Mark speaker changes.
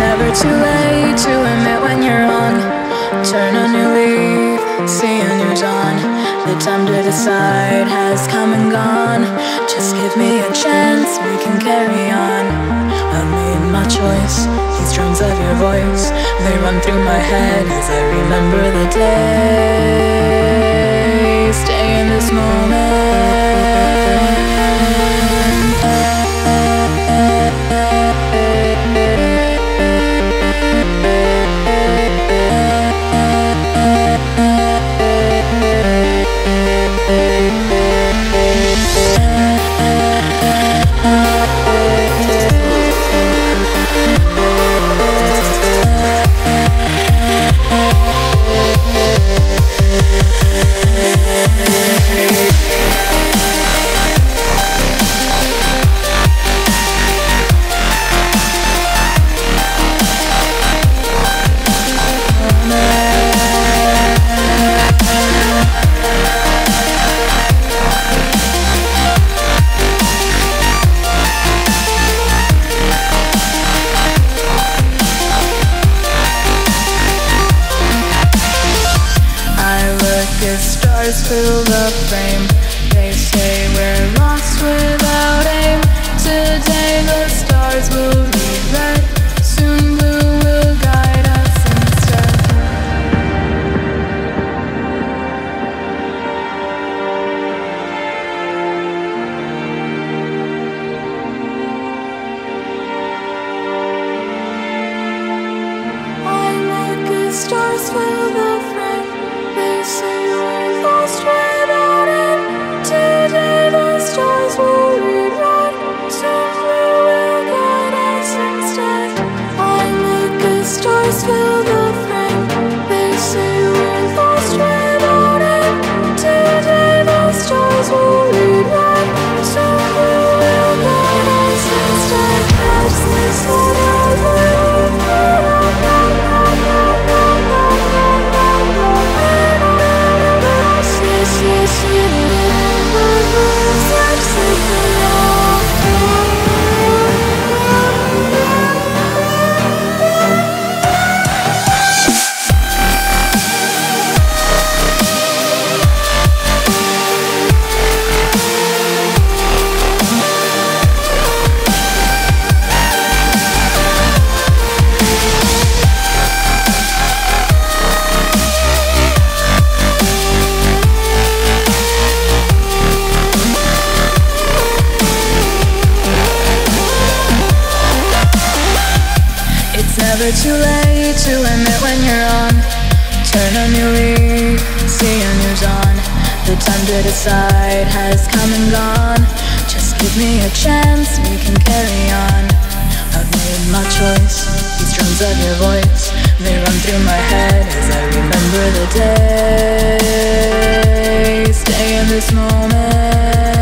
Speaker 1: never too late to admit when you're wrong. Turn a new leaf, see a new dawn. The time to decide has come and gone. Just give me a chance, we can carry on. I made my choice. These drums of your voice, they run through my head as I remember the day. Fill the frame. They say we're lost without aim. Today the stars will read red. Soon blue will guide us instead. I make the stars fill It's never too late to admit when you're on. Turn a new leaf, see a new dawn. The time to decide has come and gone. Just give me a chance, we can carry on. I've made my choice. These drums of your voice, they run through my head as I remember the day. Stay in this moment.